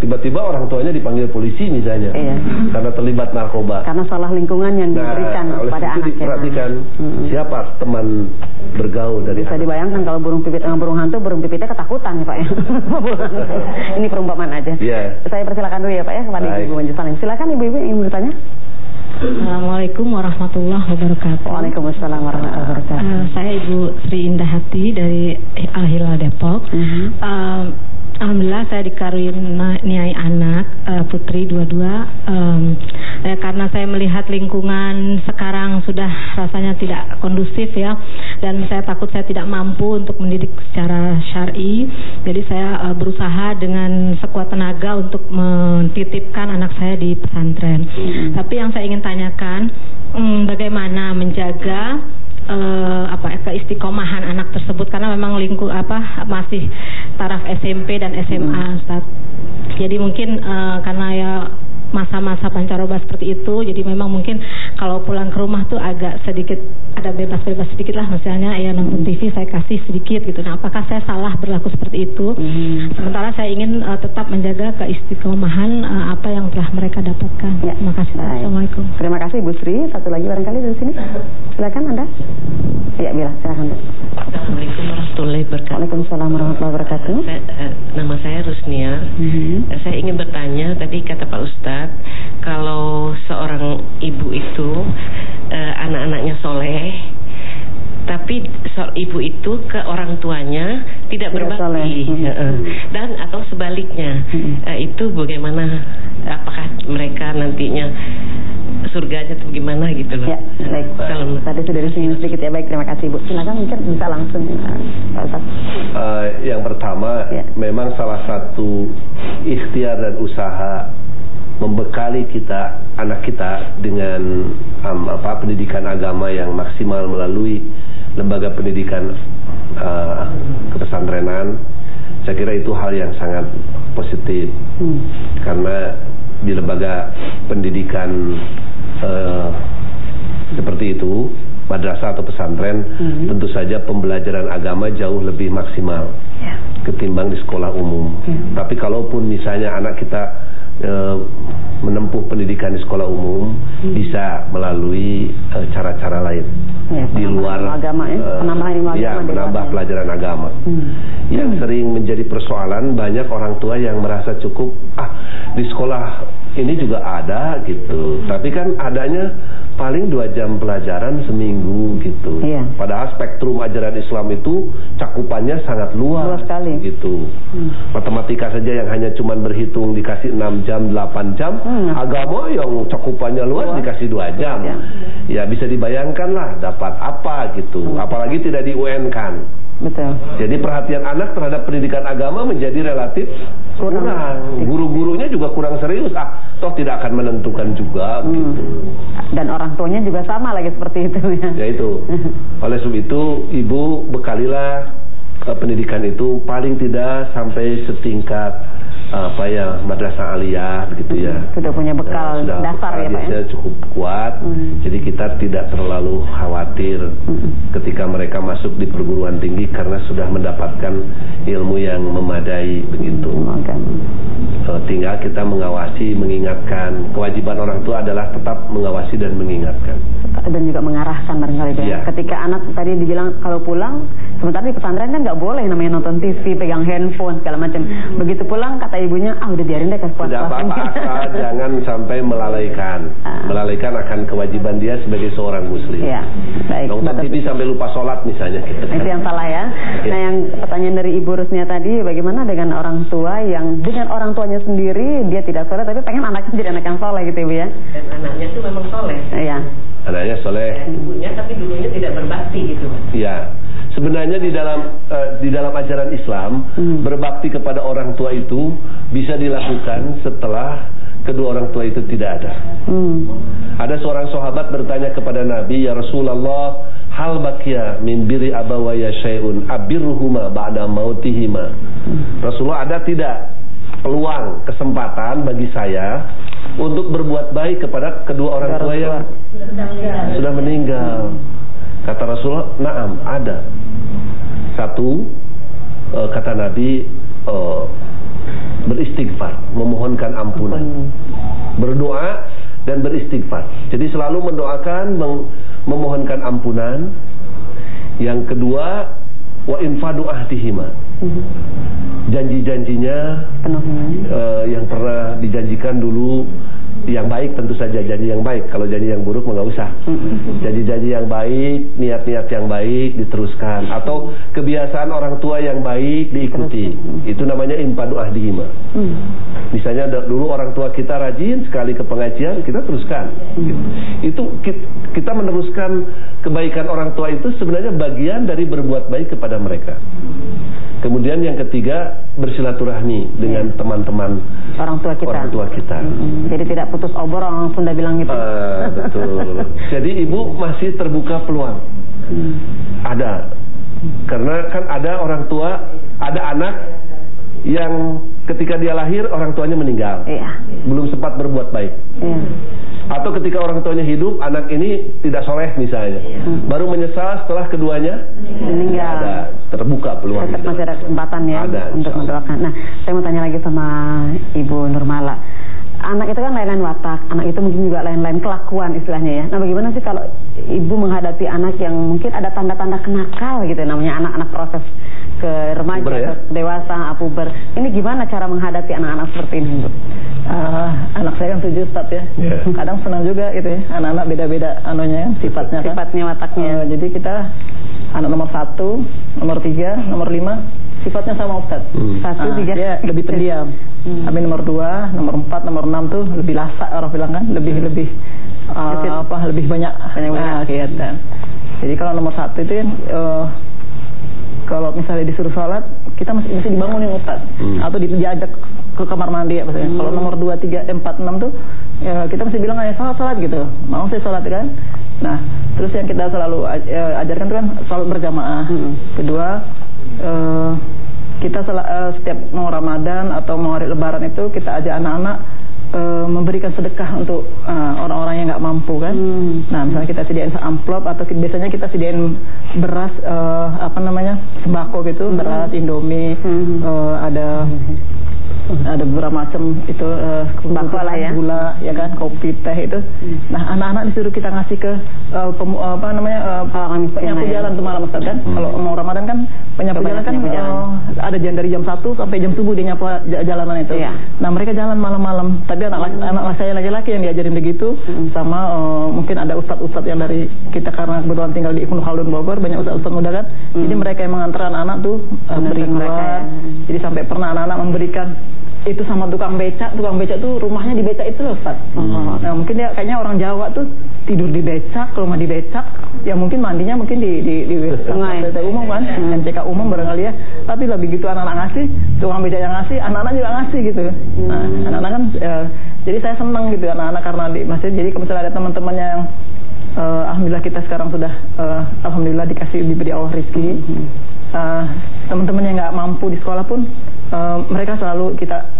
tiba-tiba uh, orang tuanya dipanggil polisi misalnya iya. karena terlibat narkoba karena salah lingkungan yang nah, diberikan oleh pada anak diperhatikan hmm. siapa teman bergaul dari bisa anak. dibayangkan kalau burung pipit dengan burung hantu burung pipitnya ketakutan ya pak ya ini perumpamaan aja yeah. saya persilakan dulu ya pak ya kepada Baik. ibu Manjusalim silakan ibu-ibu yang ingin bertanya Assalamualaikum warahmatullahi wabarakatuh. Waalaikumsalam warahmatullahi wabarakatuh. Uh, saya Ibu Sri Indah Hati dari Al Hilal Depok. Uh -huh. uh, Alhamdulillah saya dikaruniai anak uh, putri dua-dua um, eh, karena saya melihat lingkungan sekarang sudah rasanya tidak kondusif ya dan saya takut saya tidak mampu untuk mendidik secara syar'i jadi saya uh, berusaha dengan sekuat tenaga untuk mentitipkan anak saya di pesantren. Hmm. Tapi yang saya ingin tanyakan um, bagaimana menjaga uh, apa keistiqomahan anak tersebut karena memang lingkup apa masih taraf SMP dan SMA hmm. Ustaz. Jadi mungkin uh, karena ya masa-masa pancaroba seperti itu jadi memang mungkin kalau pulang ke rumah tuh agak sedikit ada bebas-bebas sedikit lah. Misalnya ya nonton TV saya kasih sedikit gitu. Nah apakah saya salah berlaku seperti itu? Hmm. sementara saya ingin uh, tetap menjaga keistiqomahan uh, apa yang telah mereka dapatkan. Ya. terima kasih. Baik. Assalamualaikum. Terima kasih Bu Sri. Satu lagi barangkali dari sini. Silakan Anda. Ya Bila silakan Assalamualaikum warahmatullahi wabarakatuh. Waalaikumsalam warahmatullahi wabarakatuh. Saya, uh, nama saya Rusnia. -hmm. uh, saya ingin bertanya tadi kata Pak Ustadz kalau seorang ibu itu uh, anak-anaknya soleh tapi so, ibu itu ke orang tuanya tidak berbakti uh, dan atau sebaliknya uh, itu bagaimana apakah mereka nantinya surganya itu gimana gitu loh. Ya, baik. Salam. Tadi sudah disinggung sedikit ya. Baik, terima kasih Bu. Silakan mungkin bisa langsung uh, yang pertama ya. memang salah satu ikhtiar dan usaha membekali kita anak kita dengan um, apa pendidikan agama yang maksimal melalui lembaga pendidikan uh, kepesantrenan saya kira itu hal yang sangat positif hmm. karena di lembaga pendidikan uh, seperti itu madrasah atau pesantren hmm. tentu saja pembelajaran agama jauh lebih maksimal yeah. ketimbang di sekolah umum. Yeah. Tapi kalaupun misalnya anak kita e, menempuh pendidikan di sekolah umum hmm. bisa melalui e, cara-cara e, lain ya, di luar agama ya, penambahan ilmu ya, menambah pelajaran agama. Hmm. Yang hmm. sering menjadi persoalan banyak orang tua yang merasa cukup ah di sekolah ini juga ada gitu. Tapi kan adanya paling dua jam pelajaran seminggu gitu. Iya. Padahal spektrum ajaran Islam itu cakupannya sangat luas. Luas sekali. Gitu. Hmm. Matematika saja yang hanya cuma berhitung dikasih 6 jam, 8 jam. Hmm. Agama yang cakupannya luas, luas. dikasih dua jam. Ya. ya bisa dibayangkan lah dapat apa gitu. Hmm. Apalagi tidak di UN kan. Betul. Jadi perhatian anak terhadap pendidikan agama menjadi relatif kurang. Guru-gurunya juga kurang serius. Ah, toh tidak akan menentukan juga hmm. gitu. Dan orang tuanya juga sama lagi seperti itu ya. Ya itu. Oleh sebab itu ibu bekalilah uh, pendidikan itu paling tidak sampai setingkat apa ya madrasah aliyah begitu ya. Sudah punya bekal sudah dasar ya Pak ya. cukup kuat. Hmm. Jadi kita tidak terlalu khawatir hmm. ketika mereka masuk di perguruan tinggi karena sudah mendapatkan ilmu yang memadai begitu. Hmm. Uh, tinggal kita mengawasi, mengingatkan. Kewajiban orang tua adalah tetap mengawasi dan mengingatkan dan juga mengarahkan barangkali ya. Ketika anak tadi dibilang kalau pulang, sementara di pesantren kan nggak boleh namanya nonton TV, pegang handphone segala macam. Hmm. Begitu pulang kata ibunya, ah udah biarin deh kasih Tidak apa-apa, jangan sampai melalaikan, ah. melalaikan akan kewajiban dia sebagai seorang muslim. Ya, baik. Nonton TV sampai lupa sholat misalnya. Gitu. Itu yang salah ya. ya. Nah yang pertanyaan dari Ibu Rusnia tadi, bagaimana dengan orang tua yang dengan orang tuanya sendiri dia tidak sholat tapi pengen anaknya jadi anak yang soleh gitu Ibu ya? Dan anaknya itu memang soleh. Iya anaknya soleh. Ibunya tapi dulunya tidak berbakti gitu. Iya. Sebenarnya di dalam uh, di dalam ajaran Islam hmm. berbakti kepada orang tua itu bisa dilakukan setelah kedua orang tua itu tidak ada. Hmm. Ada seorang sahabat bertanya kepada Nabi, "Ya Rasulullah, hal bakia min biri abawaya syai'un abirruhuma ba'da mautihima?" Hmm. Rasulullah ada tidak peluang, kesempatan bagi saya untuk berbuat baik kepada kedua orang tua yang sudah meninggal. Kata Rasulullah, "Na'am, ada." Satu, uh, kata Nabi, uh, beristighfar, memohonkan ampunan. Berdoa dan beristighfar. Jadi selalu mendoakan, memohonkan ampunan. Yang kedua, wa infadu ahdihima janji-janjinya uh, yang pernah dijanjikan dulu yang baik tentu saja janji yang baik. Kalau janji yang buruk nggak usah. Janji-janji yang baik niat-niat yang baik diteruskan. Atau kebiasaan orang tua yang baik diikuti. Itu namanya impadu ahdihima mm. misalnya dulu orang tua kita rajin sekali ke pengajian kita teruskan. Itu kita meneruskan kebaikan orang tua itu sebenarnya bagian dari berbuat baik kepada mereka Kemudian yang ketiga bersilaturahmi dengan teman-teman orang tua kita. Orang tua kita. Hmm, jadi tidak putus obor orang Sunda bilang gitu. Uh, betul. jadi ibu masih terbuka peluang. Hmm. Ada. Karena kan ada orang tua, ada anak yang ketika dia lahir orang tuanya meninggal. Iya. Belum sempat berbuat baik. Iya. Atau ketika orang tuanya hidup, anak ini tidak soleh misalnya. Hmm. Baru menyesal setelah keduanya meninggal. Ada terbuka peluang. Tetap masih ada kesempatan ya ada, untuk mendoakan. Nah, saya mau tanya lagi sama Ibu Nurmala. Anak itu kan lain-lain watak, anak itu mungkin juga lain-lain kelakuan istilahnya ya. Nah, bagaimana sih kalau ibu menghadapi anak yang mungkin ada tanda-tanda kenakal gitu namanya anak-anak proses ke remaja ya? dewasa, puber. Ini gimana cara menghadapi anak-anak seperti ini, Bu? Uh, anak saya kan tujuh Ustaz ya. Yeah. Kadang senang juga itu ya. Anak-anak beda-beda anunya sifatnya kan. Sifatnya wataknya. Uh, jadi kita anak nomor satu, nomor tiga, nomor lima sifatnya sama Ustaz. Hmm. Satu, uh, tiga. Dia lebih pendiam. Hmm. Tapi nomor dua, nomor empat, nomor enam tuh lebih lasak orang bilang kan. Lebih hmm. lebih uh, apa lebih banyak banyak, banyak. Uh, kegiatan. Jadi kalau nomor satu itu kan uh, kalau misalnya disuruh sholat kita masih mesti dibangunin Ustaz hmm. atau diajak ke kamar mandi ya maksudnya. Hmm. Kalau nomor 2 3 4 6 tuh ya kita mesti bilang aja salat salat gitu. Mau saya salat kan? Nah, terus yang kita selalu uh, ajarkan tuh kan salat berjamaah. Hmm. Kedua uh, kita sel uh, setiap mau Ramadan atau mau hari lebaran itu kita ajak anak-anak uh, memberikan sedekah untuk orang-orang uh, yang nggak mampu kan. Hmm. Nah, misalnya kita sediain amplop atau biasanya kita sediain beras uh, apa namanya sembako gitu, hmm. beras Indomie, hmm. uh, ada hmm ada beberapa macam itu uh, lah ya gula ya kan kopi teh itu hmm. nah anak-anak disuruh kita ngasih ke uh, pemu, apa namanya uh, penyapu ya. jalan tuh malam Ustaz kan hmm. kalau mau Ramadan kan penyapu jalan kan uh, ada jam dari jam 1 sampai jam subuh dia nyapu jalanan itu ya. nah mereka jalan malam-malam tapi anak hmm. anak saya laki-laki yang diajarin begitu hmm. sama uh, mungkin ada ustadz-ustadz yang dari kita karena kebetulan tinggal di Ibnu Khaldun Bogor banyak ustadz-ustadz muda kan hmm. jadi mereka yang mengantar anak-anak tuh uh, beri ya. jadi sampai pernah anak-anak memberikan itu sama tukang becak, tukang becak tuh rumahnya di becak itu loh Ustaz. Hmm. Nah mungkin dia kayaknya orang Jawa tuh tidur di becak, rumah di becak, ya mungkin mandinya mungkin di di di sungai umum kan, hmm. MCK umum barangkali ya. Tapi lah begitu anak-anak ngasih, tukang becak yang ngasih, anak-anak juga ngasih gitu. Hmm. Nah anak-anak kan, ya, jadi saya senang gitu anak-anak karena di masjid. Jadi kalau misalnya ada teman-temannya yang uh, alhamdulillah kita sekarang sudah uh, alhamdulillah dikasih diberi Allah rezeki. Uh, teman-teman yang nggak mampu di sekolah pun uh, mereka selalu kita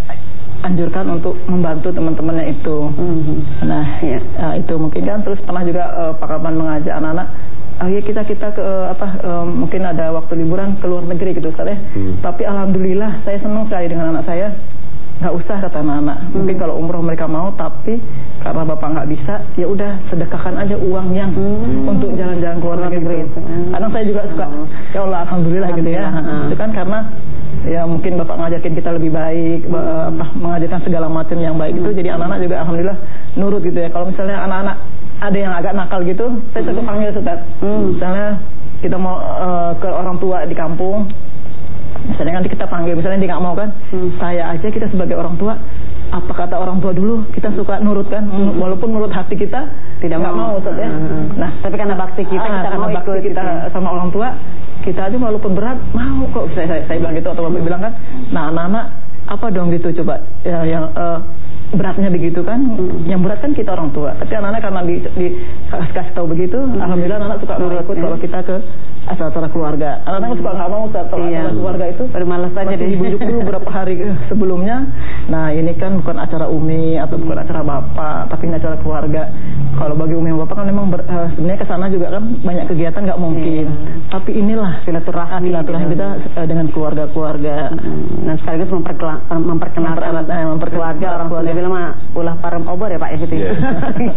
anjurkan untuk membantu teman-temannya itu. Mm-hmm. Nah, ya, uh, itu mungkin kan terus pernah juga uh, Pak Kapan mengajak anak-anak oh ya kita kita ke apa uh, mungkin ada waktu liburan ke luar negeri gitu Ustaz ya. Hmm. Tapi alhamdulillah saya senang sekali dengan anak saya nggak usah kata anak-anak hmm. mungkin kalau umroh mereka mau tapi karena bapak nggak bisa ya udah sedekahkan aja uang yang hmm. untuk jalan-jalan ke luar negeri gitu. Hmm. kadang saya juga suka oh. ya Allah alhamdulillah, alhamdulillah gitu ya hmm. itu kan karena ya mungkin bapak ngajakin kita lebih baik hmm. apa mengajarkan segala macam yang baik hmm. itu jadi anak-anak juga alhamdulillah nurut gitu ya kalau misalnya anak-anak ada yang agak nakal gitu saya suka hmm. panggil Ustaz hmm. misalnya kita mau uh, ke orang tua di kampung misalnya nanti kita panggil misalnya dia nggak mau kan hmm. saya aja kita sebagai orang tua apa kata orang tua dulu kita suka nurut kan hmm. walaupun menurut hati kita tidak nggak mau, mau Ustaz ya hmm. nah tapi karena bakti kita ah, kita mau bakti ikut kita gitu. sama orang tua kita aja walaupun berat mau kok saya saya, saya bilang gitu atau bapak bilang kan nah anak-anak apa dong gitu coba ya, yang uh, beratnya begitu kan hmm. yang berat kan kita orang tua tapi anak-anak karena di, di kasih tahu begitu hmm. alhamdulillah anak, -anak suka nurut ikut kalau kita ke acara-acara keluarga. Anak-anak suka nggak mau saat iya. acara keluarga itu. Pada malas aja deh. dibujuk dulu beberapa hari sebelumnya. Nah ini kan bukan acara umi atau bukan acara bapak, tapi ini acara keluarga. Kalau bagi umi dan bapak kan memang ber, uh, sebenarnya ke sana juga kan banyak kegiatan nggak mungkin. Iya. Tapi inilah silaturahmi silaturahmi kita uh, dengan keluarga-keluarga. Hmm. Dan sekaligus memperkenalkan memperkenalkan eh, memperkeluarga orang tua. Bilang mah ulah parem obor ya Pak ya gitu. Yeah.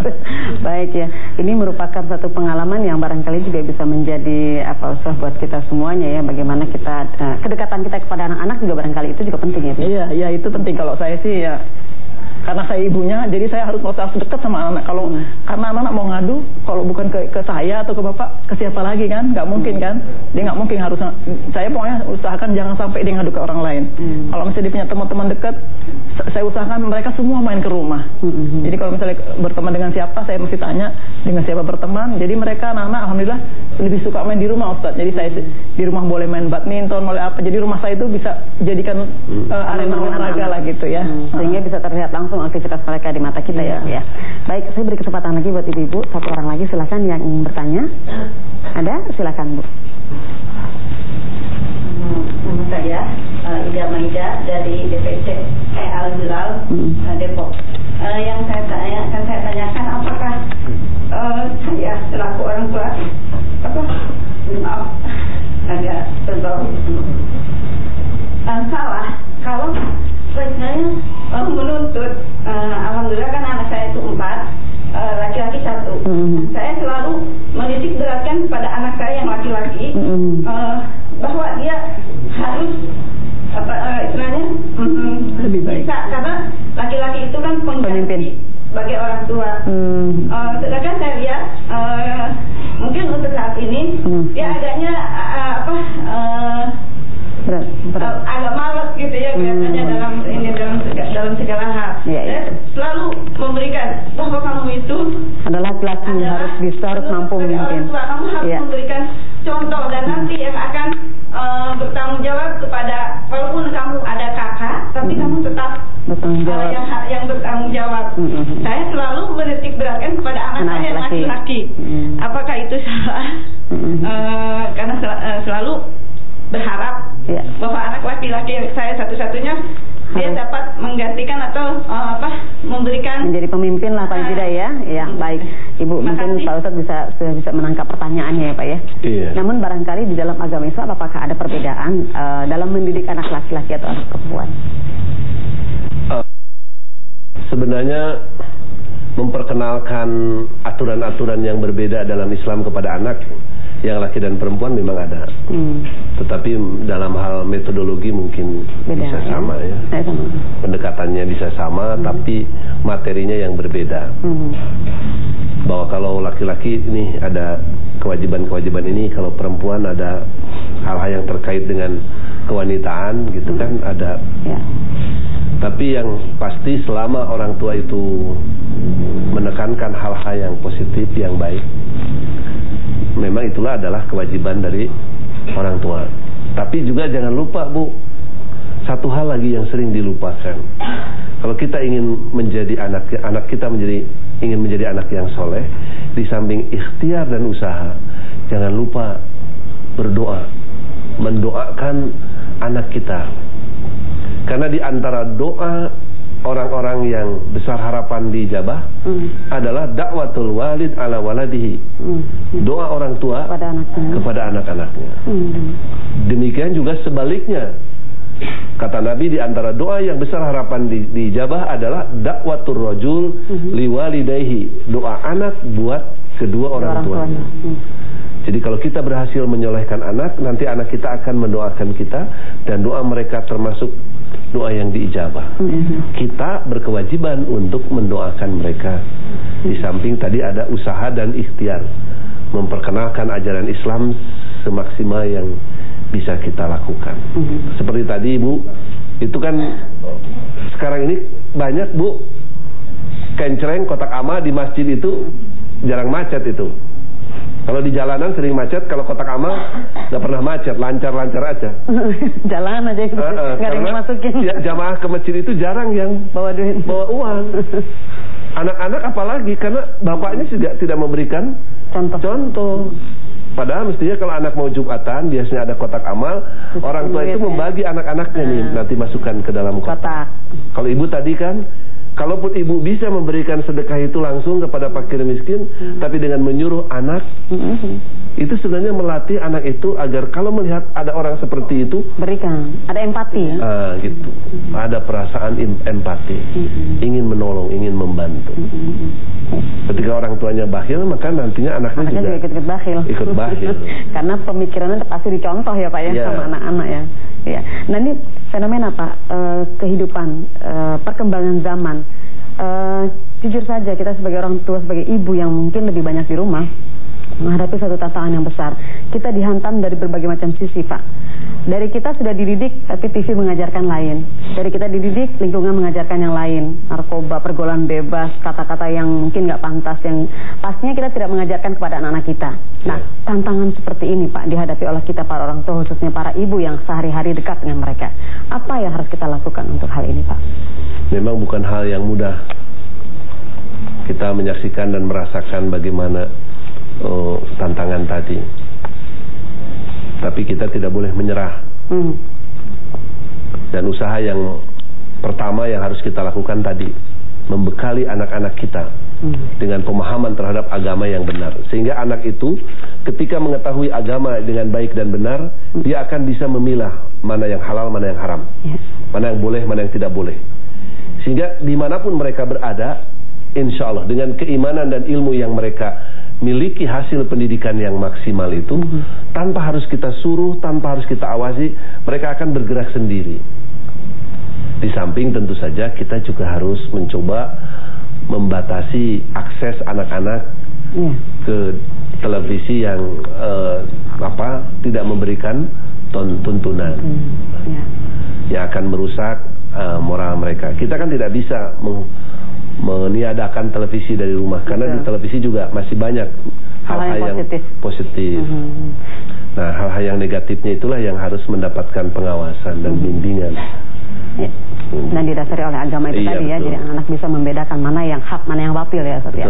Baik ya. Ini merupakan satu pengalaman yang barangkali juga bisa menjadi apa usah buat kita semuanya ya bagaimana kita uh, kedekatan kita kepada anak-anak juga barangkali itu juga penting ya. Iya, iya itu penting kalau saya sih ya karena saya ibunya jadi saya harus harus dekat sama anak. Kalau hmm. karena anak-anak mau ngadu kalau bukan ke, ke saya atau ke bapak ke siapa lagi kan? Nggak mungkin kan? Dia nggak mungkin harus saya pokoknya usahakan jangan sampai dia ngadu ke orang lain. Hmm. kalau misalnya dia punya teman-teman dekat saya usahakan mereka semua main ke rumah. Hmm. jadi kalau misalnya berteman dengan siapa saya mesti tanya dengan siapa berteman. Jadi mereka anak-anak alhamdulillah lebih suka main di rumah Ustaz. Jadi saya di rumah boleh main badminton boleh apa. Jadi rumah saya itu bisa jadikan uh, arena olahraga lah gitu ya. Hmm. sehingga bisa terlihat langsung langsung aktivitas mereka di mata kita ya, ya. Baik, saya beri kesempatan lagi buat ibu-ibu. Satu orang lagi silakan yang ingin bertanya. Ada? Silakan Bu. Nama saya uh, Ida Maida dari DPC eh, Al Hilal hmm. uh, Depok. Uh, yang saya tanya, akan saya tanyakan apakah uh, saya selaku orang tua apa maaf agak terbau uh, salah kalau sebenarnya uh, menuntut uh, alhamdulillah kan anak saya itu empat eh, laki-laki uh, satu mm. saya selalu menitik beratkan kepada anak saya yang laki-laki mm. uh, bahwa dia harus apa uh, istilahnya mm, lebih baik bisa karena laki-laki itu kan pemimpin sebagai orang tua mm. uh, sedangkan saya lihat uh, mungkin untuk saat ini mm. dia adanya uh, apa uh, berat, berat. Agak malas gitu ya kelihatannya hmm. dalam ini dalam dalam segala hal. Ya, ya. Selalu memberikan bahwa kamu itu adalah laki-laki harus bisa harus mampu memimpin. Kamu harus ya. memberikan contoh dan nanti yang akan uh, bertanggung jawab kepada walaupun kamu ada kakak tapi hmm. kamu tetap bertanggung jawab. Uh, yang yang bertanggung jawab. Hmm. Saya selalu menitik beratkan kepada anak, anak saya laki-laki. Hmm. Apakah itu salah? Hmm. Uh, karena sel uh, selalu berharap ya. bahwa anak laki-laki saya satu-satunya dia dapat menggantikan atau uh, apa memberikan menjadi pemimpin lah paling uh, tidak ya. Ya hmm. baik. Ibu mungkin Pak Ustadz bisa sudah bisa menangkap pertanyaannya ya Pak ya. Iya. namun barangkali di dalam agama Islam apakah ada perbedaan uh, dalam mendidik anak laki-laki atau anak perempuan? Uh, sebenarnya memperkenalkan aturan-aturan yang berbeda dalam Islam kepada anak yang laki dan perempuan memang ada. Hmm. Tetapi dalam hal metodologi mungkin Beda, bisa ya? sama ya. sama. Pendekatannya bisa sama hmm. tapi materinya yang berbeda. Hmm. Bahwa kalau laki-laki ini ada kewajiban-kewajiban ini, kalau perempuan ada hal-hal yang terkait dengan kewanitaan gitu hmm. kan ada. Ya. Tapi yang pasti selama orang tua itu menekankan hal-hal yang positif, yang baik memang itulah adalah kewajiban dari orang tua. Tapi juga jangan lupa Bu, satu hal lagi yang sering dilupakan. Kalau kita ingin menjadi anak anak kita menjadi ingin menjadi anak yang soleh, di samping ikhtiar dan usaha, jangan lupa berdoa, mendoakan anak kita. Karena di antara doa orang-orang yang besar harapan dijabah hmm. adalah dakwatul walid ala waladihi. Hmm. Doa orang tua kepada anaknya. Kepada anak-anaknya. Hmm. Demikian juga sebaliknya. Kata Nabi di antara doa yang besar harapan di, dijabah adalah dakwatul rajul hmm. liwalidayhi. Doa anak buat kedua orang, orang tuanya. Hmm. Jadi kalau kita berhasil menyolehkan anak, nanti anak kita akan mendoakan kita dan doa mereka termasuk doa yang diijabah. Mm-hmm. Kita berkewajiban untuk mendoakan mereka. Di samping tadi ada usaha dan ikhtiar memperkenalkan ajaran Islam semaksimal yang bisa kita lakukan. Mm-hmm. Seperti tadi Ibu, itu kan sekarang ini banyak Bu kencreng kotak ama di masjid itu jarang macet itu. Kalau di jalanan sering macet, kalau kotak amal nggak pernah macet, lancar-lancar aja. Jalan aja gitu, uh, uh, nggak ada yang masukin. Ya, jamaah ke masjid itu jarang yang bawa duit, bawa uang. Anak-anak apalagi karena bapaknya juga tidak memberikan contoh. contoh. Padahal mestinya kalau anak mau jumatan biasanya ada kotak amal, orang tua itu ya. membagi anak-anaknya nih nanti masukkan ke dalam kotak. kotak. Kalau ibu tadi kan Kalaupun ibu bisa memberikan sedekah itu langsung kepada fakir miskin, hmm. tapi dengan menyuruh anak, hmm. itu sebenarnya melatih anak itu agar kalau melihat ada orang seperti itu, berikan, ada empati ya. Ah, gitu. Hmm. Ada perasaan empati, hmm. ingin menolong, ingin membantu. Hmm. Ketika orang tuanya bakhil, maka nantinya anaknya, anaknya juga, ikut-ikut bakhil. Ikut bakhil. Karena pemikirannya pasti dicontoh ya Pak ya yeah. sama anak-anak ya. Ya. Nah ini fenomena Pak uh, kehidupan uh, perkembangan zaman. Uh, jujur saja kita sebagai orang tua sebagai ibu yang mungkin lebih banyak di rumah menghadapi satu tantangan yang besar. Kita dihantam dari berbagai macam sisi, Pak. Dari kita sudah dididik, tapi TV mengajarkan lain. Dari kita dididik, lingkungan mengajarkan yang lain. Narkoba, pergaulan bebas, kata-kata yang mungkin nggak pantas, yang pastinya kita tidak mengajarkan kepada anak-anak kita. Nah, tantangan seperti ini, Pak, dihadapi oleh kita para orang tua, khususnya para ibu yang sehari-hari dekat dengan mereka. Apa yang harus kita lakukan untuk hal ini, Pak? Memang bukan hal yang mudah. Kita menyaksikan dan merasakan bagaimana oh, tantangan tadi. Tapi kita tidak boleh menyerah. Hmm. Dan usaha yang pertama yang harus kita lakukan tadi, membekali anak-anak kita hmm. dengan pemahaman terhadap agama yang benar. Sehingga anak itu ketika mengetahui agama dengan baik dan benar, hmm. dia akan bisa memilah mana yang halal, mana yang haram. Yeah. Mana yang boleh, mana yang tidak boleh. Sehingga di mana pun mereka berada, insya Allah dengan keimanan dan ilmu yang mereka miliki hasil pendidikan yang maksimal itu mm-hmm. tanpa harus kita suruh, tanpa harus kita awasi, mereka akan bergerak sendiri. Di samping tentu saja kita juga harus mencoba membatasi akses anak-anak yeah. ke televisi yang uh, apa tidak memberikan tuntunan. Mm, yeah. Yang akan merusak uh, moral mereka. Kita kan tidak bisa meniadakan televisi dari rumah karena Betul. di televisi juga masih banyak hal-hal yang, positif. positif. Mm -hmm. Nah, hal-hal yang negatifnya itulah yang harus mendapatkan pengawasan dan mm -hmm. Dan didasari oleh agama itu iya, tadi ya betul. jadi anak-anak bisa membedakan mana yang hak mana yang batil ya Ustaz ya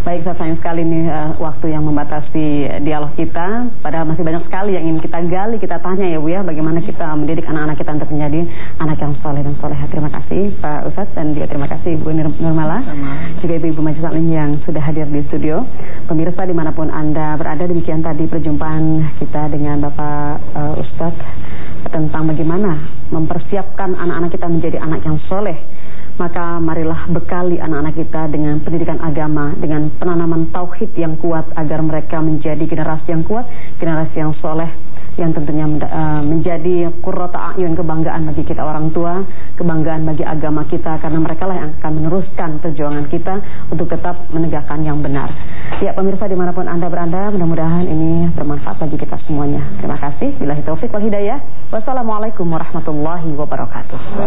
baik Ustaz sayang sekali nih uh, waktu yang membatasi dialog kita. Padahal masih banyak sekali yang ingin kita gali kita tanya ya Bu ya bagaimana kita mendidik anak-anak kita untuk menjadi anak yang soleh dan soleh. Terima kasih Pak Ustaz dan juga terima kasih Ibu Nurmala. Juga Ibu-Ibu Majelis Alim yang sudah hadir di studio. Pemirsa di mana pun Anda berada demikian tadi perjumpaan kita dengan Bapak uh, Ustaz tentang bagaimana mempersiapkan anak-anak kita anak yang soleh maka marilah bekali anak-anak kita dengan pendidikan agama, dengan penanaman tauhid yang kuat agar mereka menjadi generasi yang kuat, generasi yang soleh, yang tentunya uh, menjadi kurrota ayun kebanggaan bagi kita orang tua, kebanggaan bagi agama kita karena mereka lah yang akan meneruskan perjuangan kita untuk tetap menegakkan yang benar. Ya pemirsa di mana pun anda berada, mudah-mudahan ini bermanfaat bagi kita semuanya. Terima kasih. Bila wal hidayah. Wassalamualaikum warahmatullahi wabarakatuh.